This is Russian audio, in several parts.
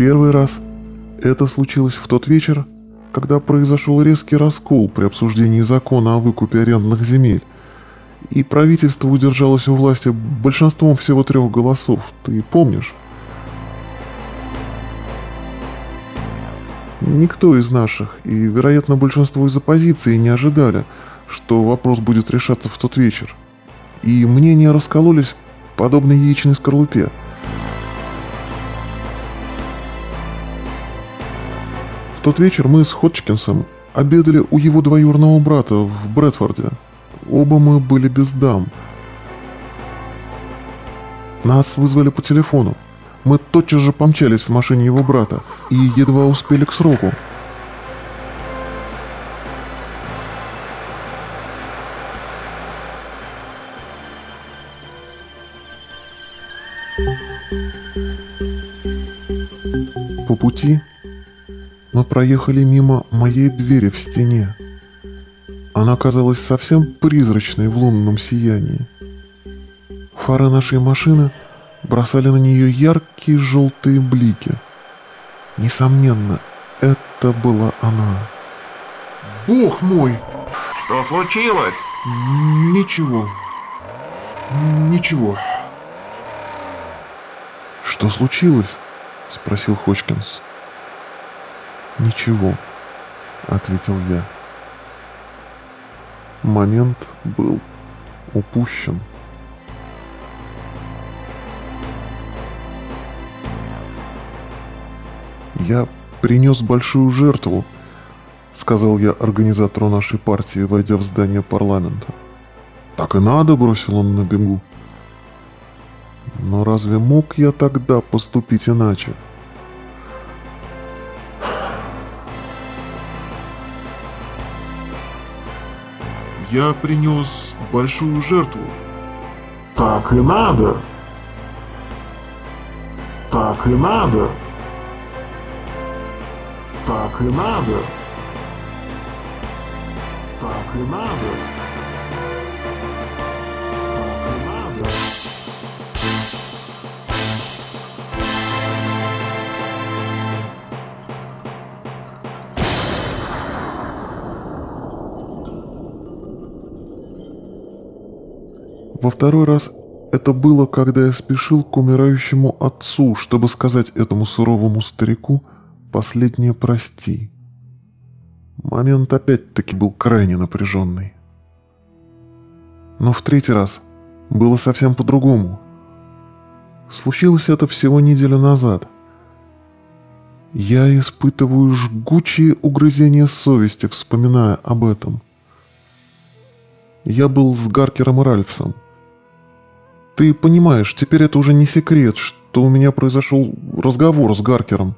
первый раз это случилось в тот вечер, когда произошел резкий раскол при обсуждении закона о выкупе арендных земель, и правительство удержалось у власти большинством всего трех голосов, ты помнишь? Никто из наших, и, вероятно, большинство из оппозиции не ожидали, что вопрос будет решаться в тот вечер. И мнения раскололись, подобно яичной скорлупе. В тот вечер мы с Ходжкинсом обедали у его двоюродного брата в Брэдфорде. Оба мы были без дам. Нас вызвали по телефону. Мы тотчас же помчались в машине его брата и едва успели к сроку. По пути мы проехали мимо моей двери в стене. Она казалась совсем призрачной в лунном сиянии. Фары нашей машины – бросали на нее яркие желтые блики. Несомненно, это была она. «Бог мой!» «Что случилось?» «Ничего. Ничего». «Что случилось?» — спросил Хочкинс. «Ничего», — ответил я. Момент был упущен. «Я принес большую жертву», — сказал я организатору нашей партии, войдя в здание парламента. «Так и надо», — бросил он на бегу. Но разве мог я тогда поступить иначе? Я принес большую жертву. Так и надо. Так и надо. Так и надо. Так и надо. Во второй раз это было, когда я спешил к умирающему отцу, чтобы сказать этому суровому старику последнее «прости». Момент опять-таки был крайне напряженный. Но в третий раз было совсем по-другому. Случилось это всего неделю назад. Я испытываю жгучие угрызения совести, вспоминая об этом. Я был с Гаркером и Ральфсом – ты понимаешь, теперь это уже не секрет, что у меня произошел разговор с Гаркером.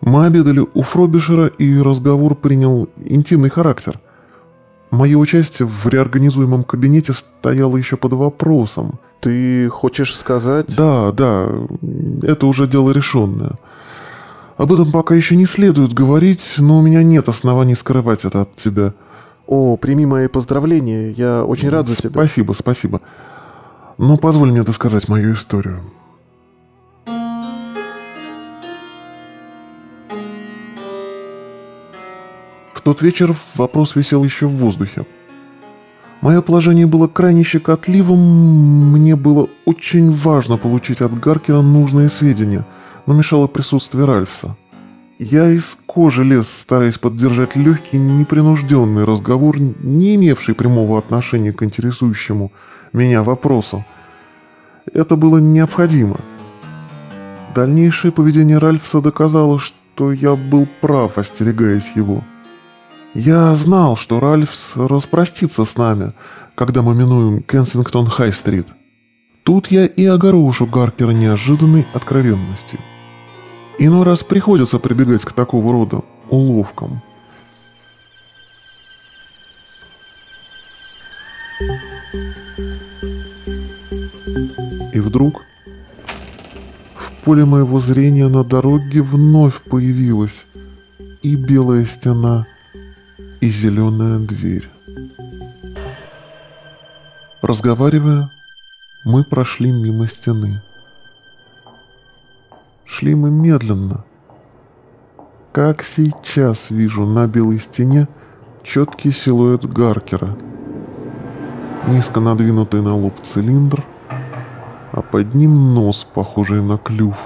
Мы обедали у Фробишера, и разговор принял интимный характер. Мое участие в реорганизуемом кабинете стояло еще под вопросом. Ты хочешь сказать? Да, да, это уже дело решенное. Об этом пока еще не следует говорить, но у меня нет оснований скрывать это от тебя. О, прими мои поздравления, я очень рад за тебя. Спасибо, спасибо. Но позволь мне досказать мою историю. В тот вечер вопрос висел еще в воздухе. Мое положение было крайне щекотливым, мне было очень важно получить от Гаркера нужные сведения, но мешало присутствие Ральфса. Я из кожи лез, стараясь поддержать легкий, непринужденный разговор, не имевший прямого отношения к интересующему меня вопросу. Это было необходимо. Дальнейшее поведение Ральфса доказало, что я был прав, остерегаясь его. Я знал, что Ральфс распростится с нами, когда мы минуем Кенсингтон-Хай-стрит. Тут я и огорошу Гаркера неожиданной откровенностью. Иной раз приходится прибегать к такого рода уловкам – Вдруг в поле моего зрения на дороге вновь появилась и белая стена, и зеленая дверь. Разговаривая, мы прошли мимо стены. Шли мы медленно. Как сейчас вижу на белой стене четкий силуэт Гаркера. Низко надвинутый на лоб цилиндр, а под ним нос, похожий на клюв,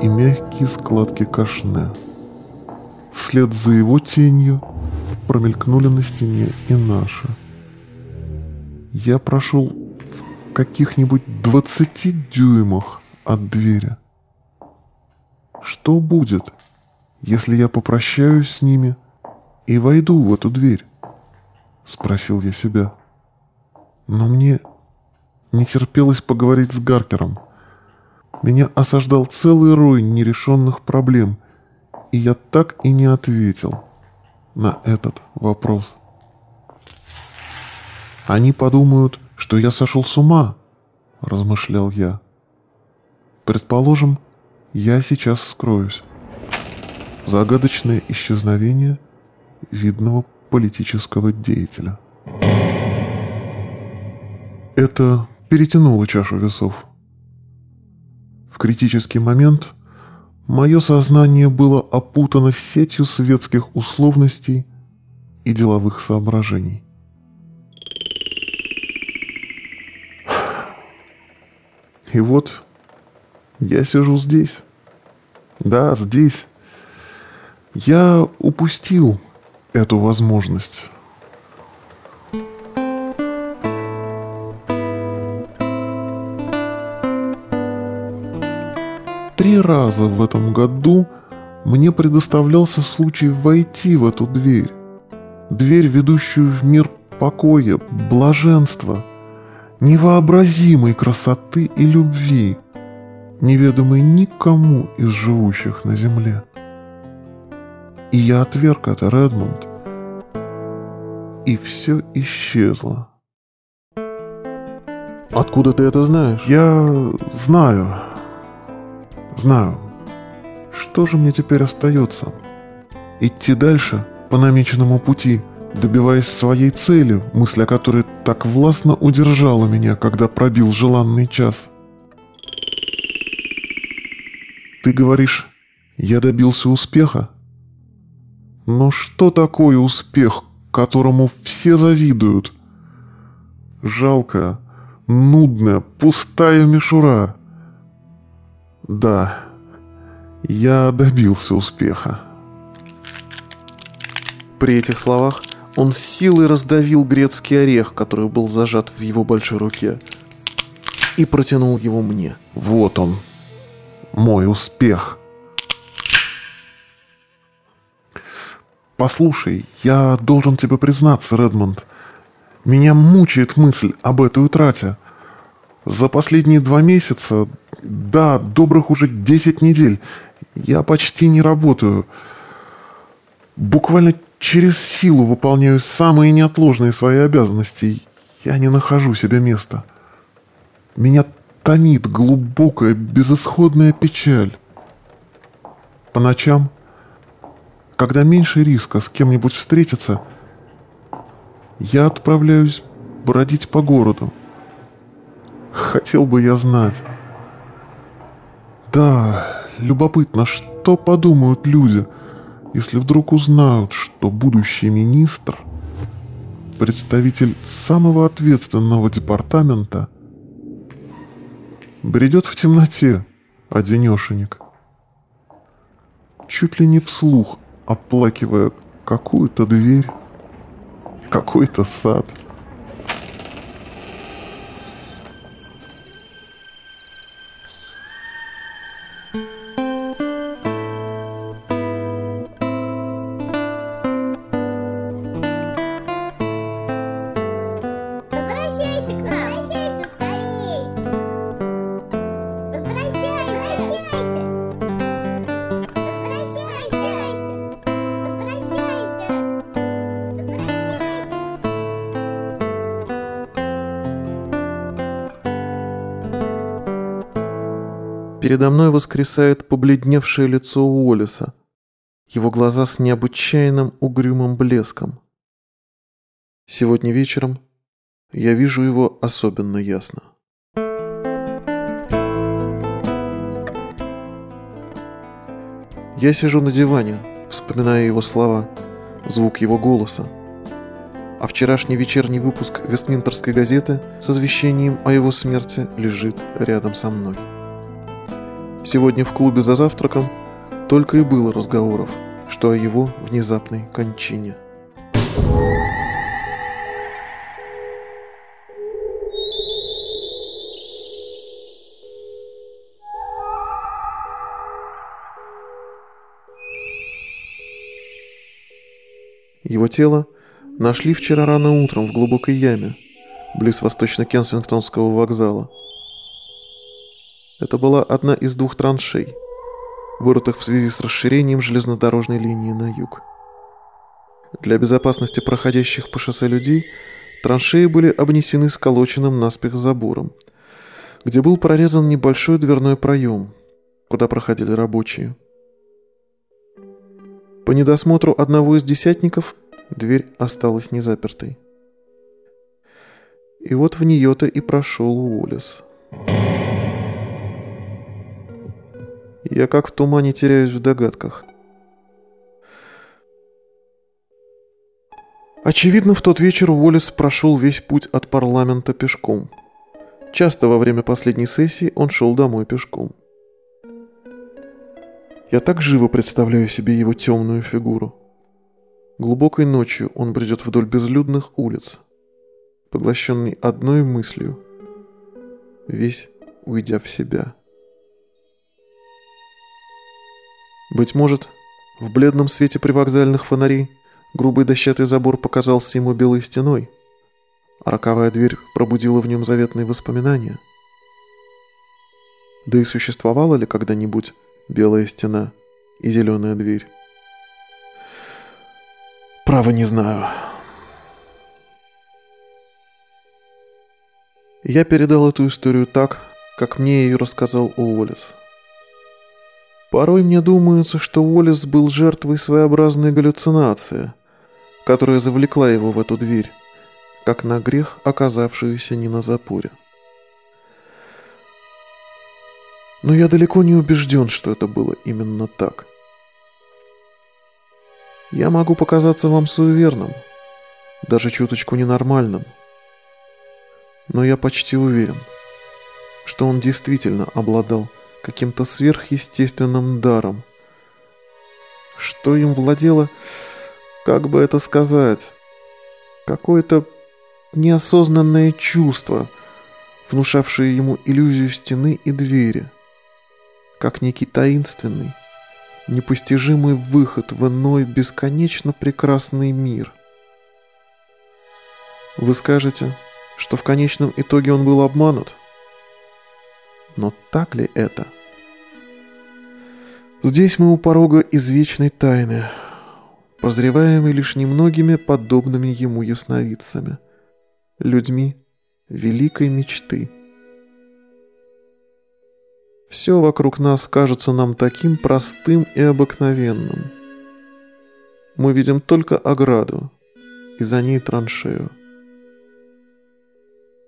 и мягкие складки кашне. Вслед за его тенью промелькнули на стене и наши. Я прошел в каких-нибудь двадцати дюймах от двери. Что будет, если я попрощаюсь с ними и войду в эту дверь? Спросил я себя. Но мне не терпелось поговорить с Гаркером. Меня осаждал целый рой нерешенных проблем, и я так и не ответил на этот вопрос. Они подумают, что я сошел с ума, размышлял я. Предположим, я сейчас скроюсь. Загадочное исчезновение видного политического деятеля. Это перетянуло чашу весов. В критический момент мое сознание было опутано сетью светских условностей и деловых соображений. И вот я сижу здесь. Да, здесь. Я упустил эту возможность. Три раза в этом году мне предоставлялся случай войти в эту дверь. Дверь, ведущую в мир покоя, блаженства, невообразимой красоты и любви, неведомой никому из живущих на земле. И я отверг это, Редмонд. И все исчезло. Откуда ты это знаешь? Я знаю. Знаю. Что же мне теперь остается? Идти дальше по намеченному пути, добиваясь своей цели, мысль о которой так властно удержала меня, когда пробил желанный час. Ты говоришь, я добился успеха? Но что такое успех, которому все завидуют? Жалкая, нудная, пустая мишура. Да, я добился успеха. При этих словах он с силой раздавил грецкий орех, который был зажат в его большой руке, и протянул его мне. Вот он, мой успех. Послушай, я должен тебе признаться, Редмонд. Меня мучает мысль об этой утрате. За последние два месяца, да, добрых уже десять недель, я почти не работаю. Буквально через силу выполняю самые неотложные свои обязанности. Я не нахожу себе места. Меня томит глубокая, безысходная печаль. По ночам, когда меньше риска с кем-нибудь встретиться, я отправляюсь бродить по городу. Хотел бы я знать. Да, любопытно, что подумают люди, если вдруг узнают, что будущий министр, представитель самого ответственного департамента, бредет в темноте, одинешенек, чуть ли не вслух оплакивая какую-то дверь, какой-то сад — Передо мной воскресает побледневшее лицо Уоллеса, его глаза с необычайным угрюмым блеском. Сегодня вечером я вижу его особенно ясно. Я сижу на диване, вспоминая его слова, звук его голоса. А вчерашний вечерний выпуск Вестминтерской газеты с извещением о его смерти лежит рядом со мной. Сегодня в клубе за завтраком только и было разговоров, что о его внезапной кончине. Его тело нашли вчера рано утром в глубокой яме, близ восточно-кенсингтонского вокзала. Это была одна из двух траншей, вырытых в связи с расширением железнодорожной линии на юг. Для безопасности проходящих по шоссе людей траншеи были обнесены сколоченным наспех забором, где был прорезан небольшой дверной проем, куда проходили рабочие. По недосмотру одного из десятников дверь осталась незапертой. И вот в нее-то и прошел Уоллес. Я как в тумане теряюсь в догадках. Очевидно, в тот вечер Уоллес прошел весь путь от парламента пешком. Часто во время последней сессии он шел домой пешком. Я так живо представляю себе его темную фигуру. Глубокой ночью он бредет вдоль безлюдных улиц, поглощенный одной мыслью, весь уйдя в себя. Быть может, в бледном свете привокзальных фонарей грубый дощатый забор показался ему белой стеной, а роковая дверь пробудила в нем заветные воспоминания. Да и существовала ли когда-нибудь белая стена и зеленая дверь? Право не знаю. Я передал эту историю так, как мне ее рассказал Уоллес. Порой мне думается, что Уоллес был жертвой своеобразной галлюцинации, которая завлекла его в эту дверь, как на грех, оказавшуюся не на запоре. Но я далеко не убежден, что это было именно так. Я могу показаться вам суеверным, даже чуточку ненормальным. Но я почти уверен, что он действительно обладал каким-то сверхъестественным даром. Что им владело, как бы это сказать, какое-то неосознанное чувство, внушавшее ему иллюзию стены и двери, как некий таинственный, непостижимый выход в иной бесконечно прекрасный мир. Вы скажете, что в конечном итоге он был обманут? Но так ли это? Здесь мы у порога извечной тайны, прозреваемой лишь немногими подобными ему ясновидцами, людьми великой мечты – все вокруг нас кажется нам таким простым и обыкновенным. Мы видим только ограду и за ней траншею.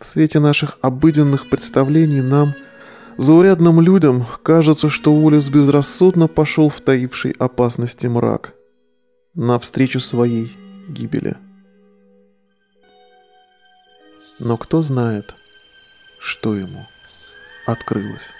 В свете наших обыденных представлений нам, заурядным людям, кажется, что Уоллес безрассудно пошел в таивший опасности мрак, навстречу своей гибели. Но кто знает, что ему открылось.